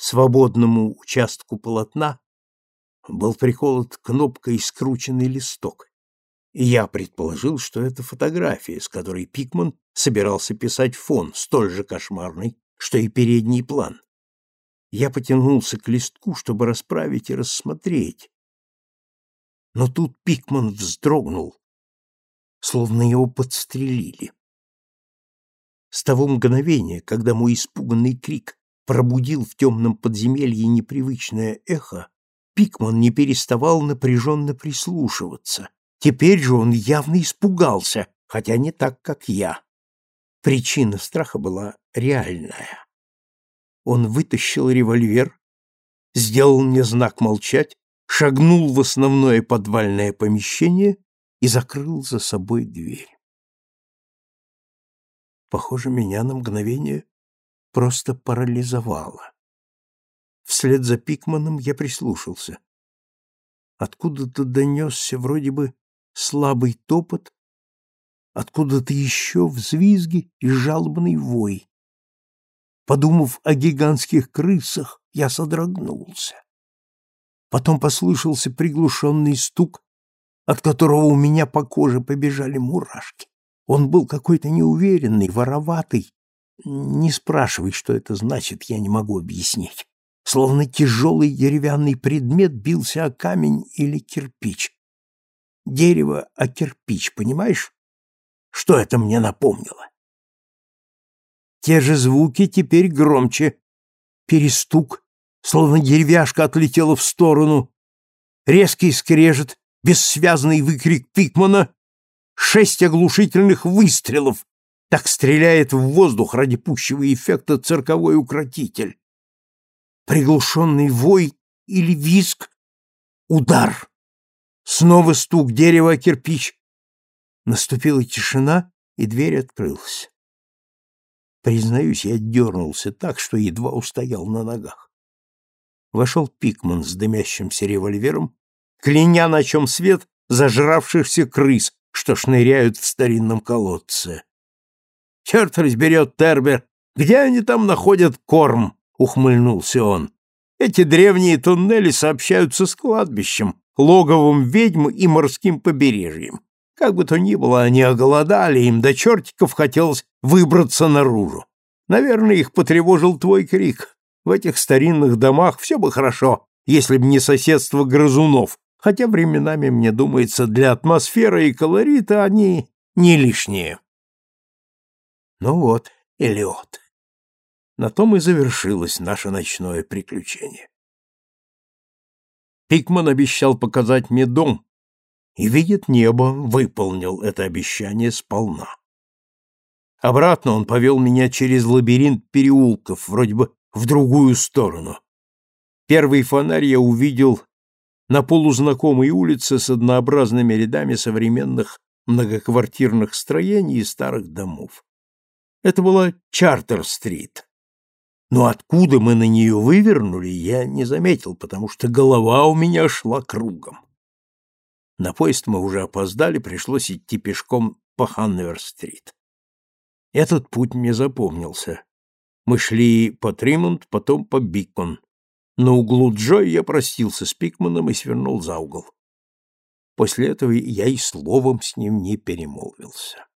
свободному участку полотна был приколот кнопкой скрученный листок, и я предположил, что это фотография, с которой Пикман собирался писать фон, столь же кошмарный, что и передний план. Я потянулся к листку, чтобы расправить и рассмотреть. Но тут Пикман вздрогнул, словно его подстрелили. С того мгновения, когда мой испуганный крик пробудил в темном подземелье непривычное эхо, Пикман не переставал напряженно прислушиваться. Теперь же он явно испугался, хотя не так, как я. Причина страха была реальная. Он вытащил револьвер, сделал мне знак молчать, шагнул в основное подвальное помещение и закрыл за собой дверь. Похоже, меня на мгновение просто парализовало. Вслед за Пикманом я прислушался. Откуда-то донесся вроде бы слабый топот, откуда-то еще взвизги и жалобный вой. Подумав о гигантских крысах, я содрогнулся. Потом послышался приглушенный стук, от которого у меня по коже побежали мурашки. Он был какой-то неуверенный, вороватый. Не спрашивай, что это значит, я не могу объяснить. Словно тяжелый деревянный предмет бился о камень или кирпич. Дерево о кирпич, понимаешь? Что это мне напомнило? Те же звуки теперь громче. Перестук, словно деревяшка отлетела в сторону. Резкий скрежет, бессвязный выкрик Пикмана, шесть оглушительных выстрелов. Так стреляет в воздух ради пущего эффекта цирковой укротитель. Приглушенный вой или визг. Удар. Снова стук дерева о кирпич. Наступила тишина, и дверь открылась. Признаюсь, я дернулся так, что едва устоял на ногах. Вошел Пикман с дымящимся револьвером, кляня на чем свет зажравшихся крыс, что шныряют в старинном колодце. «Черт разберет, Тербер, где они там находят корм?» — ухмыльнулся он. «Эти древние туннели сообщаются с кладбищем, логовом ведьм и морским побережьем. Как бы то ни было, они оголодали, им до чертиков хотелось выбраться наружу. Наверное, их потревожил твой крик. В этих старинных домах все бы хорошо, если б не соседство грызунов, хотя временами, мне думается, для атмосферы и колорита они не лишние. Ну вот, Элиот. На том и завершилось наше ночное приключение. Пикман обещал показать мне дом, и видит небо, выполнил это обещание сполна. Обратно он повел меня через лабиринт переулков, вроде бы в другую сторону. Первый фонарь я увидел на полузнакомой улице с однообразными рядами современных многоквартирных строений и старых домов. Это была Чартер-стрит. Но откуда мы на нее вывернули, я не заметил, потому что голова у меня шла кругом. На поезд мы уже опоздали, пришлось идти пешком по Ханновер-стрит. Этот путь мне запомнился. Мы шли по Тримонт, потом по Бикман. На углу Джой я простился с Пикманом и свернул за угол. После этого я и словом с ним не перемолвился.